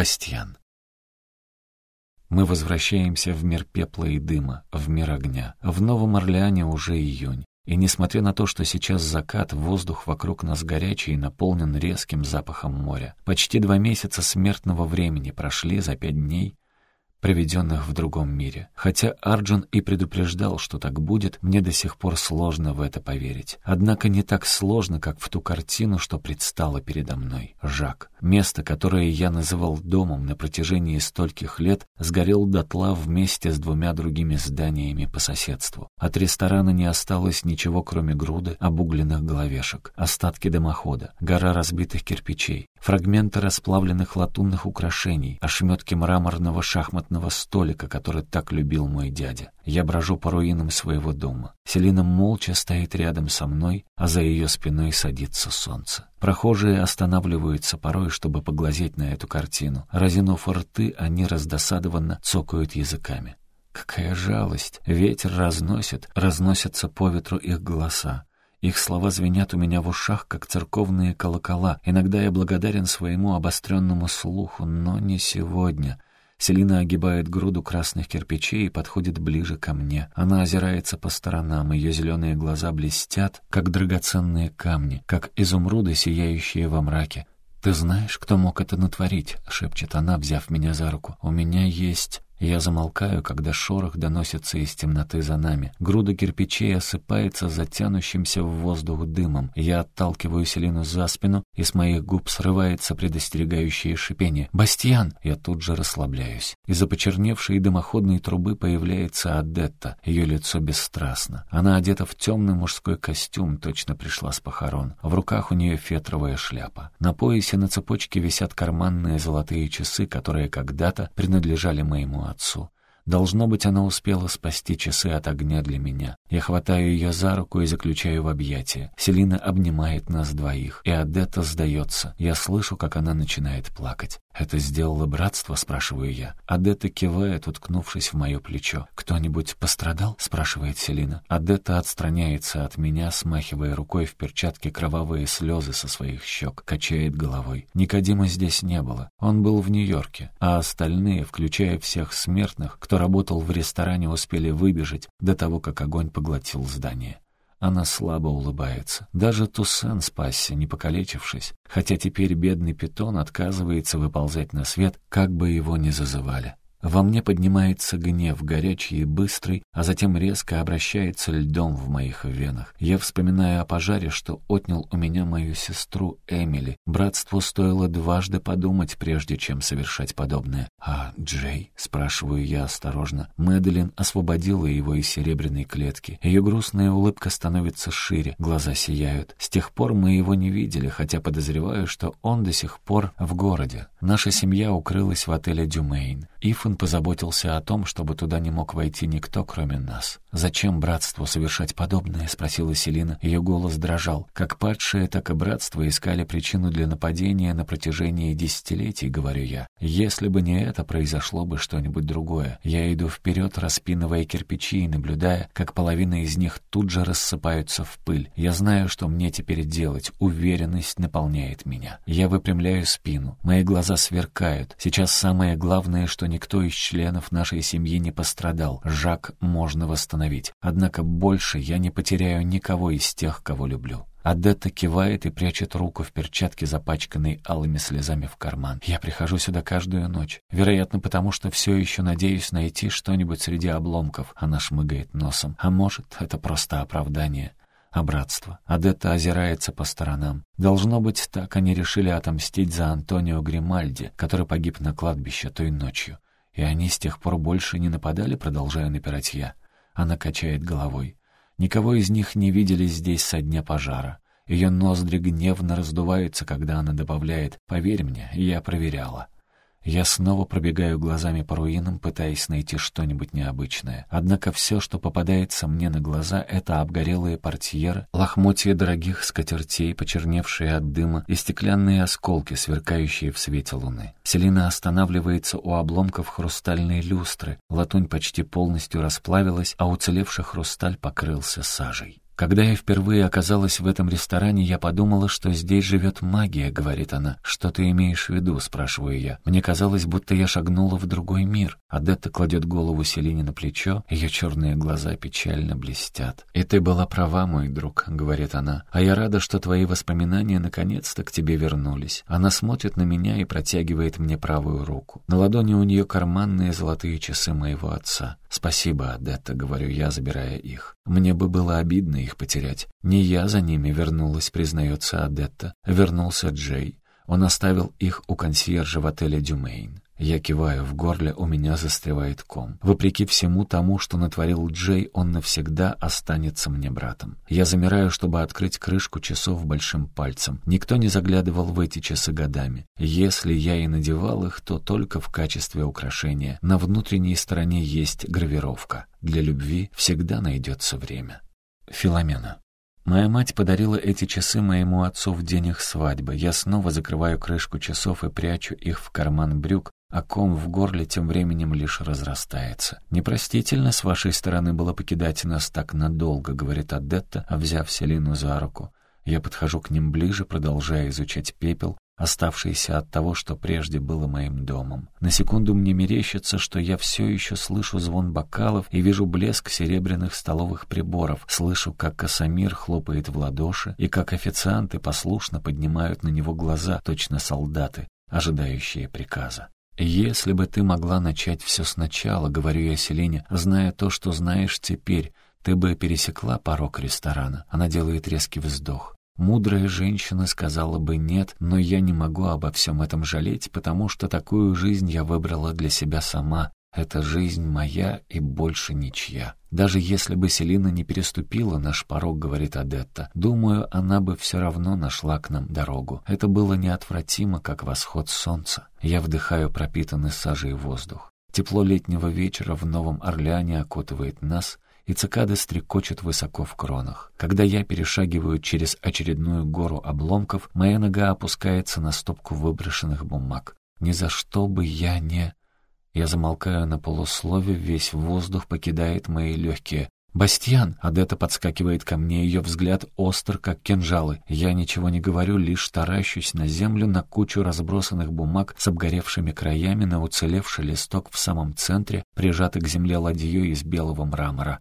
Бастьян. Мы возвращаемся в мир пепла и дыма, в мир огня. В Новом Орлеане уже июнь. И несмотря на то, что сейчас закат, воздух вокруг нас горячий и наполнен резким запахом моря. Почти два месяца смертного времени прошли за пять дней, проведенных в другом мире. Хотя Арджун и предупреждал, что так будет, мне до сих пор сложно в это поверить. Однако не так сложно, как в ту картину, что предстала передо мной. Жак. Место, которое я называл домом на протяжении стольких лет, сгорел дотла вместе с двумя другими зданиями по соседству. От ресторана не осталось ничего, кроме груды обугленных головешек, остатки дымохода, гора разбитых кирпичей, фрагменты расплавленных латунных украшений, ошметки мраморного шахматного столика, который так любил мой дядя. Я брожу по руинам своего дома. Селина молча стоит рядом со мной, а за ее спиной садится солнце. Прохожие останавливаются порой, чтобы поглазеть на эту картину. Разинув рты, они раздосадованно цокают языками. Какая жалость! Ветер разносит, разносятся по ветру их голоса. Их слова звенят у меня в ушах, как церковные колокола. Иногда я благодарен своему обостренному слуху, но не сегодня. Селина огибает груду красных кирпичей и подходит ближе ко мне. Она озирается по сторонам, ее зеленые глаза блестят, как драгоценные камни, как изумруды, сияющие во мраке. «Ты знаешь, кто мог это натворить?» — шепчет она, взяв меня за руку. «У меня есть...» Я замолкаю, когда шорох доносится из темноты за нами. Груда кирпичей осыпается затянущимся в воздух дымом. Я отталкиваю Селину за спину, и с моих губ срывается предостерегающее шипение. «Бастьян!» Я тут же расслабляюсь. Из-за почерневшей дымоходной трубы появляется Адетта. Ее лицо бесстрастно. Она одета в темный мужской костюм, точно пришла с похорон. В руках у нее фетровая шляпа. На поясе на цепочке висят карманные золотые часы, которые когда-то принадлежали моему отцу. Должно быть, она успела спасти часы от огня для меня. Я хватаю ее за руку и заключаю в объятия. Селина обнимает нас двоих, и Адетта сдается. Я слышу, как она начинает плакать. «Это сделало братство?» — спрашиваю я. Адетта кивает, уткнувшись в мое плечо. «Кто-нибудь пострадал?» — спрашивает Селина. Адетта отстраняется от меня, смахивая рукой в перчатке кровавые слезы со своих щек, качает головой. Никодима здесь не было. Он был в Нью-Йорке, а остальные, включая всех смертных, кто работал в ресторане, успели выбежать до того, как огонь поглотил здание. Она слабо улыбается. Даже Туссен спасся, не покалечившись, хотя теперь бедный питон отказывается выползать на свет, как бы его ни зазывали. Во мне поднимается гнев, горячий и быстрый, а затем резко обращается льдом в моих венах. Я вспоминаю о пожаре, что отнял у меня мою сестру Эмили. Братству стоило дважды подумать, прежде чем совершать подобное. «А Джей?» — спрашиваю я осторожно. Мэдалин освободила его из серебряной клетки. Ее грустная улыбка становится шире, глаза сияют. С тех пор мы его не видели, хотя подозреваю, что он до сих пор в городе. Наша семья укрылась в отеле «Дюмейн». Ифан позаботился о том, чтобы туда не мог войти никто, кроме нас. «Зачем братству совершать подобное?» — спросила Селина. Ее голос дрожал. Как падшие, так и братство искали причину для нападения на протяжении десятилетий, говорю я. Если бы не это, произошло бы что-нибудь другое. Я иду вперед, распинывая кирпичи и наблюдая, как половина из них тут же рассыпаются в пыль. Я знаю, что мне теперь делать. Уверенность наполняет меня. Я выпрямляю спину. Мои глаза сверкают. Сейчас самое главное, что никто из членов нашей семьи не пострадал. Жак можно восстановить. Однако больше я не потеряю никого из тех, кого люблю. Адетта кивает и прячет руку в перчатке, запачканной алыми слезами в карман. Я прихожу сюда каждую ночь. Вероятно, потому что все еще надеюсь найти что-нибудь среди обломков. Она шмыгает носом. А может, это просто оправдание. А братство. Адетта озирается по сторонам. Должно быть, так они решили отомстить за Антонио Гримальди, который погиб на кладбище той ночью. И они с тех пор больше не нападали, продолжая напирать я. Она качает головой. Никого из них не видели здесь со дня пожара. Ее ноздри гневно раздуваются, когда она добавляет «Поверь мне, я проверяла». Я снова пробегаю глазами по руинам, пытаясь найти что-нибудь необычное. Однако все, что попадается мне на глаза, это обгорелые портьеры, лохмотья дорогих скатертей, почерневшие от дыма, и стеклянные осколки, сверкающие в свете луны. Селина останавливается у обломков хрустальной люстры. Латунь почти полностью расплавилась, а уцелевший хрусталь покрылся сажей. Когда я впервые оказалась в этом ресторане, я подумала, что здесь живет магия, говорит она. Что ты имеешь в виду, спрашиваю я. Мне казалось, будто я шагнула в другой мир. Адетта кладет голову Селине на плечо, ее черные глаза печально блестят. «И ты была права, мой друг», — говорит она. «А я рада, что твои воспоминания наконец-то к тебе вернулись». Она смотрит на меня и протягивает мне правую руку. На ладони у нее карманные золотые часы моего отца. «Спасибо, Адетта», — говорю я, забирая их. Мне бы было обидно их потерять. Не я за ними вернулась, признается Адетта. Вернулся Джей. Он оставил их у консьержа в отеле «Дюмейн». Я киваю, в горле у меня застревает ком. Вопреки всему тому, что натворил Джей, он навсегда останется мне братом. Я замираю, чтобы открыть крышку часов большим пальцем. Никто не заглядывал в эти часы годами. Если я и надевал их, то только в качестве украшения. На внутренней стороне есть гравировка. Для любви всегда найдется время. Филомена. Моя мать подарила эти часы моему отцу в день их свадьбы. Я снова закрываю крышку часов и прячу их в карман брюк, а ком в горле тем временем лишь разрастается. «Непростительно с вашей стороны было покидать нас так надолго», — говорит Адетта, взяв Селину за руку. Я подхожу к ним ближе, продолжая изучать пепел, оставшийся от того, что прежде было моим домом. На секунду мне мерещится, что я все еще слышу звон бокалов и вижу блеск серебряных столовых приборов, слышу, как Касамир хлопает в ладоши и как официанты послушно поднимают на него глаза, точно солдаты, ожидающие приказа. «Если бы ты могла начать все сначала, — говорю я Селине, — зная то, что знаешь теперь, ты бы пересекла порог ресторана». Она делает резкий вздох. Мудрая женщина сказала бы «нет», но я не могу обо всем этом жалеть, потому что такую жизнь я выбрала для себя сама. Эта жизнь моя и больше ничья. Даже если бы Селина не переступила наш порог, говорит Адетта, думаю, она бы все равно нашла к нам дорогу. Это было неотвратимо, как восход солнца. Я вдыхаю пропитанный сажей воздух. Тепло летнего вечера в Новом Орлеане окутывает нас — и цикады стрекочут высоко в кронах. Когда я перешагиваю через очередную гору обломков, моя нога опускается на стопку выброшенных бумаг. Ни за что бы я не... Я замолкаю на полуслове, весь воздух покидает мои легкие. «Бастьян!» — Адетта подскакивает ко мне, ее взгляд остр, как кинжалы. Я ничего не говорю, лишь таращусь на землю, на кучу разбросанных бумаг с обгоревшими краями, на уцелевший листок в самом центре, прижатый к земле ладьей из белого мрамора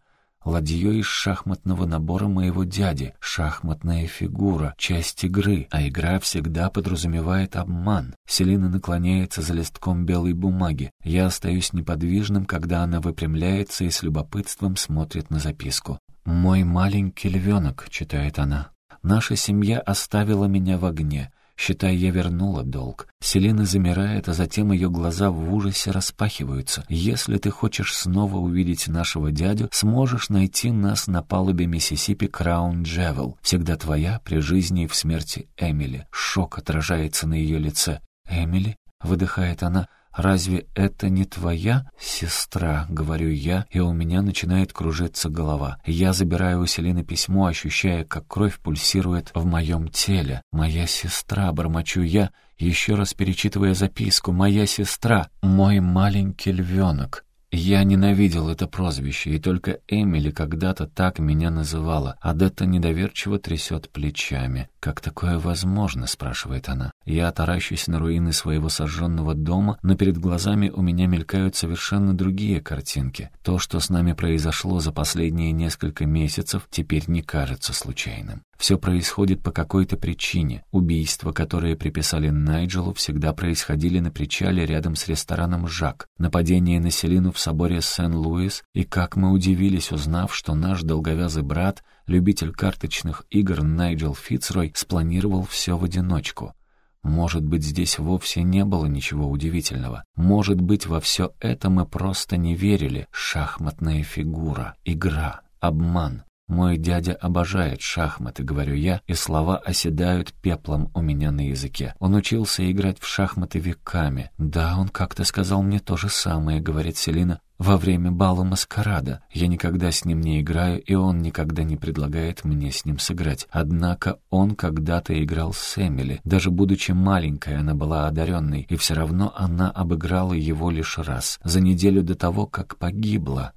ладьей из шахматного набора моего дяди, шахматная фигура, часть игры, а игра всегда подразумевает обман. Селина наклоняется за листком белой бумаги. Я остаюсь неподвижным, когда она выпрямляется и с любопытством смотрит на записку. «Мой маленький львенок», — читает она. «Наша семья оставила меня в огне. Считай, я вернула долг. Селена замирает, а затем ее глаза в ужасе распахиваются. Если ты хочешь снова увидеть нашего дядю, сможешь найти нас на палубе Миссисипи Краун Джевел. Всегда твоя при жизни и в смерти Эмили. Шок отражается на ее лице. «Эмили?» — выдыхает она. «Разве это не твоя сестра?» — говорю я, и у меня начинает кружиться голова. Я забираю у Селины письмо, ощущая, как кровь пульсирует в моем теле. «Моя сестра», — бормочу я, еще раз перечитывая записку. «Моя сестра, мой маленький львенок». Я ненавидел это прозвище, и только Эмили когда-то так меня называла. Адетта недоверчиво трясет плечами. «Как такое возможно?» — спрашивает она. Я таращусь на руины своего сожженного дома, но перед глазами у меня мелькают совершенно другие картинки. То, что с нами произошло за последние несколько месяцев, теперь не кажется случайным. Все происходит по какой-то причине. Убийства, которые приписали Найджелу, всегда происходили на причале рядом с рестораном «Жак», нападение на Селину в соборе Сен-Луис, и как мы удивились, узнав, что наш долговязый брат, любитель карточных игр Найджел Фицрой, спланировал все в одиночку. Может быть, здесь вовсе не было ничего удивительного. Может быть, во все это мы просто не верили. Шахматная фигура, игра, обман. Мой дядя обожает шахматы, говорю я, и слова оседают пеплом у меня на языке. Он учился играть в шахматы веками. Да, он как-то сказал мне то же самое, говорит Селина, во время бала маскарада. Я никогда с ним не играю, и он никогда не предлагает мне с ним сыграть. Однако он когда-то играл с Эмили. Даже будучи маленькой, она была одаренной, и все равно она обыграла его лишь раз, за неделю до того, как погибла.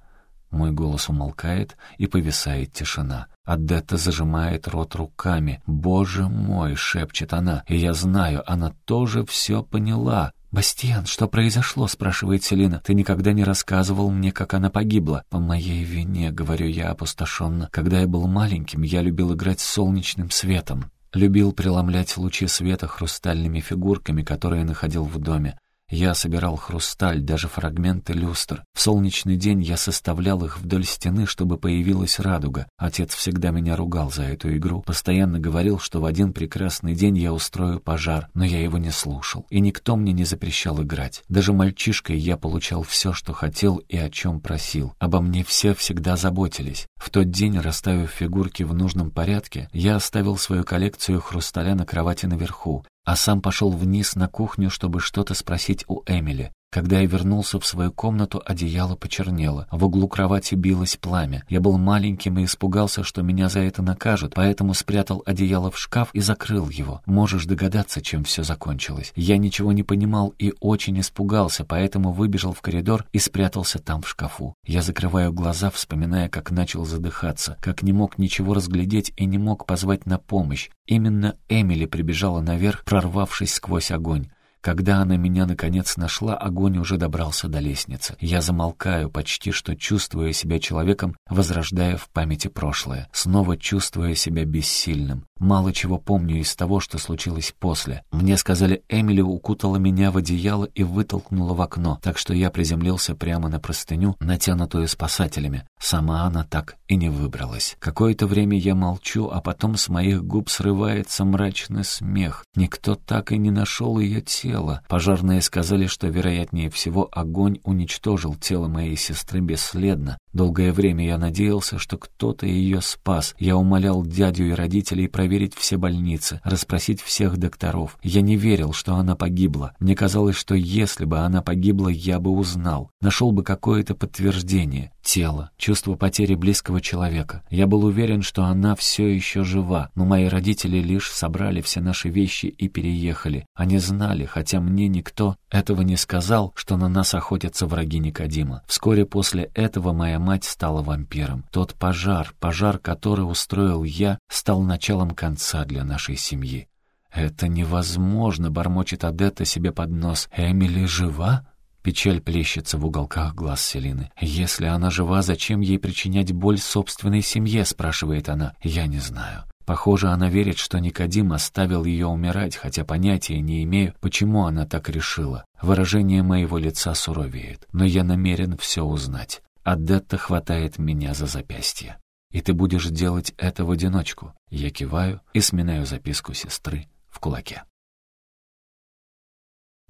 Мой голос умолкает, и повисает тишина. Адетта зажимает рот руками. «Боже мой!» — шепчет она. «И я знаю, она тоже все поняла. «Бастиан, что произошло?» — спрашивает Селина. «Ты никогда не рассказывал мне, как она погибла». «По моей вине», — говорю я опустошенно. «Когда я был маленьким, я любил играть с солнечным светом. Любил преломлять лучи света хрустальными фигурками, которые находил в доме. Я собирал хрусталь, даже фрагменты люстр. В солнечный день я составлял их вдоль стены, чтобы появилась радуга. Отец всегда меня ругал за эту игру, постоянно говорил, что в один прекрасный день я устрою пожар, но я его не слушал, и никто мне не запрещал играть. Даже мальчишкой я получал все, что хотел и о чем просил. Обо мне все всегда заботились. В тот день, расставив фигурки в нужном порядке, я оставил свою коллекцию хрусталя на кровати наверху, а сам пошел вниз на кухню, чтобы что-то спросить у Эмили. Когда я вернулся в свою комнату, одеяло почернело. В углу кровати билось пламя. Я был маленьким и испугался, что меня за это накажут, поэтому спрятал одеяло в шкаф и закрыл его. Можешь догадаться, чем все закончилось. Я ничего не понимал и очень испугался, поэтому выбежал в коридор и спрятался там в шкафу. Я закрываю глаза, вспоминая, как начал задыхаться, как не мог ничего разглядеть и не мог позвать на помощь. Именно Эмили прибежала наверх, прорвавшись сквозь огонь. Когда она меня наконец нашла, огонь уже добрался до лестницы. Я замолкаю, почти что чувствуя себя человеком, возрождая в памяти прошлое, снова чувствуя себя бессильным. Мало чего помню из того, что случилось после. Мне сказали, Эмили укутала меня в одеяло и вытолкнула в окно, так что я приземлился прямо на простыню, натянутую спасателями. Сама она так и не выбралась. Какое-то время я молчу, а потом с моих губ срывается мрачный смех. Никто так и не нашел ее тело. Пожарные сказали, что, вероятнее всего, огонь уничтожил тело моей сестры бесследно. Долгое время я надеялся, что кто-то ее спас. Я умолял дядю и родителей проверить все больницы, расспросить всех докторов. Я не верил, что она погибла. Мне казалось, что если бы она погибла, я бы узнал. Нашел бы какое-то подтверждение. Тело, чувство потери близкого человека. Я был уверен, что она все еще жива, но мои родители лишь собрали все наши вещи и переехали. Они знали, хотя мне никто этого не сказал, что на нас охотятся враги Никодима. Вскоре после этого моя мать стала вампиром. Тот пожар, пожар, который устроил я, стал началом конца для нашей семьи. «Это невозможно», — бормочет Адетта себе под нос. «Эмили жива?» Печаль плещется в уголках глаз Селины. «Если она жива, зачем ей причинять боль собственной семье?» — спрашивает она. «Я не знаю». Похоже, она верит, что Никодим оставил ее умирать, хотя понятия не имею, почему она так решила. Выражение моего лица суровеет, но я намерен все узнать. Адетта хватает меня за запястье. «И ты будешь делать это в одиночку?» Я киваю и сминаю записку сестры в кулаке.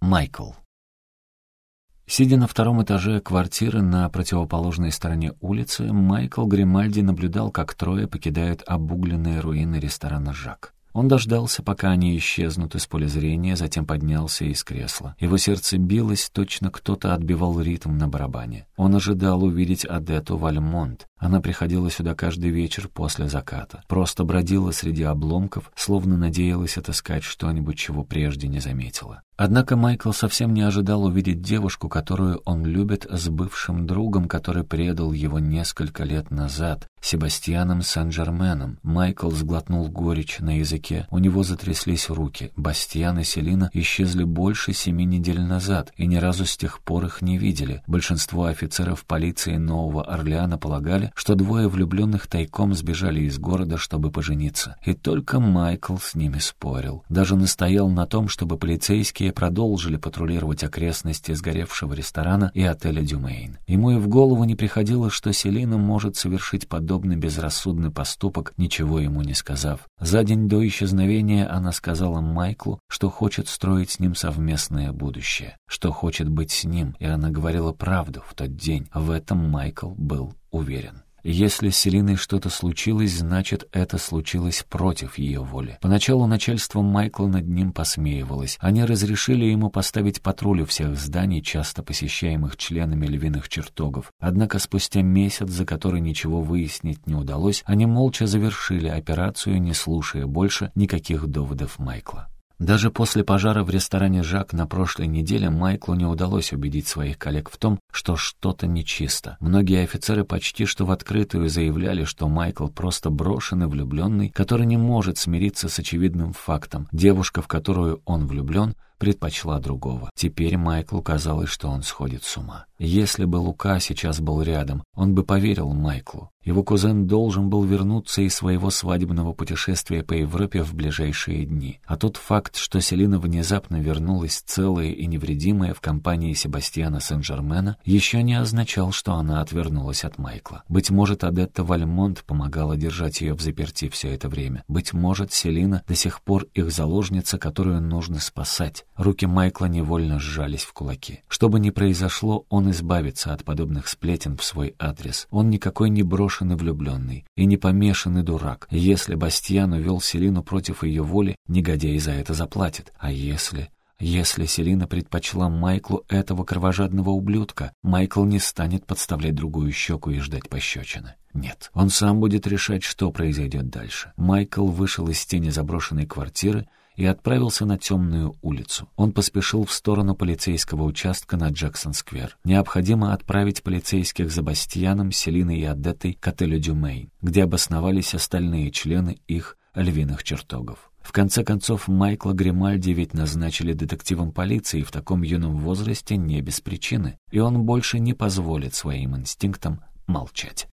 Майкл. Сидя на втором этаже квартиры на противоположной стороне улицы, Майкл Гримальди наблюдал, как трое покидают обугленные руины ресторана «Жак». Он дождался, пока они исчезнут из поля зрения, затем поднялся из кресла. Его сердце билось, точно кто-то отбивал ритм на барабане. Он ожидал увидеть Адету Вальмонт. Она приходила сюда каждый вечер после заката. Просто бродила среди обломков, словно надеялась отыскать что-нибудь, чего прежде не заметила. Однако Майкл совсем не ожидал увидеть девушку, которую он любит, с бывшим другом, который предал его несколько лет назад, Себастьяном Сен-Жерменом. Майкл сглотнул горечь на языке. У него затряслись руки. Бастьян и Селина исчезли больше семи недель назад, и ни разу с тех пор их не видели. Большинство офицеров полиции Нового Орлеана полагали, что двое влюбленных тайком сбежали из города, чтобы пожениться. И только Майкл с ними спорил. Даже настоял на том, чтобы полицейские продолжили патрулировать окрестности сгоревшего ресторана и отеля «Дюмейн». Ему и в голову не приходило, что Селина может совершить подобный безрассудный поступок, ничего ему не сказав. За день до исчезновения она сказала Майклу, что хочет строить с ним совместное будущее, что хочет быть с ним, и она говорила правду в тот день. В этом Майкл был уверен. Если с Селиной что-то случилось, значит, это случилось против ее воли. Поначалу начальство Майкла над ним посмеивалось. Они разрешили ему поставить патруль у всех зданий, часто посещаемых членами львиных чертогов. Однако спустя месяц, за который ничего выяснить не удалось, они молча завершили операцию, не слушая больше никаких доводов Майкла. Даже после пожара в ресторане «Жак» на прошлой неделе Майклу не удалось убедить своих коллег в том, что что-то нечисто. Многие офицеры почти что в открытую заявляли, что Майкл просто брошенный влюбленный, который не может смириться с очевидным фактом. Девушка, в которую он влюблен, предпочла другого. Теперь Майклу казалось, что он сходит с ума. Если бы Лука сейчас был рядом, он бы поверил Майклу. Его кузен должен был вернуться из своего свадебного путешествия по Европе в ближайшие дни. А тот факт, что Селина внезапно вернулась целая и невредимая в компании Себастьяна Сен-Жермена, еще не означал, что она отвернулась от Майкла. Быть может, Адетта Вальмонт помогала держать ее в заперти все это время. Быть может, Селина до сих пор их заложница, которую нужно спасать. Руки Майкла невольно сжались в кулаки. Что бы ни произошло, он избавится от подобных сплетен в свой адрес. Он никакой не брошенный влюбленный и не помешанный дурак. Если Бастьян увел Селину против ее воли, негодяй за это заплатит. А если... Если Селина предпочла Майклу этого кровожадного ублюдка, Майкл не станет подставлять другую щеку и ждать пощечины. Нет, он сам будет решать, что произойдет дальше. Майкл вышел из тени заброшенной квартиры и отправился на темную улицу. Он поспешил в сторону полицейского участка на Джексон-сквер. Необходимо отправить полицейских за Бастьяном, Селиной и Адеттой к отелю Дюмейн, где обосновались остальные члены их львиных чертогов. В конце концов, Майкла Гримальди ведь назначили детективом полиции в таком юном возрасте не без причины, и он больше не позволит своим инстинктам молчать.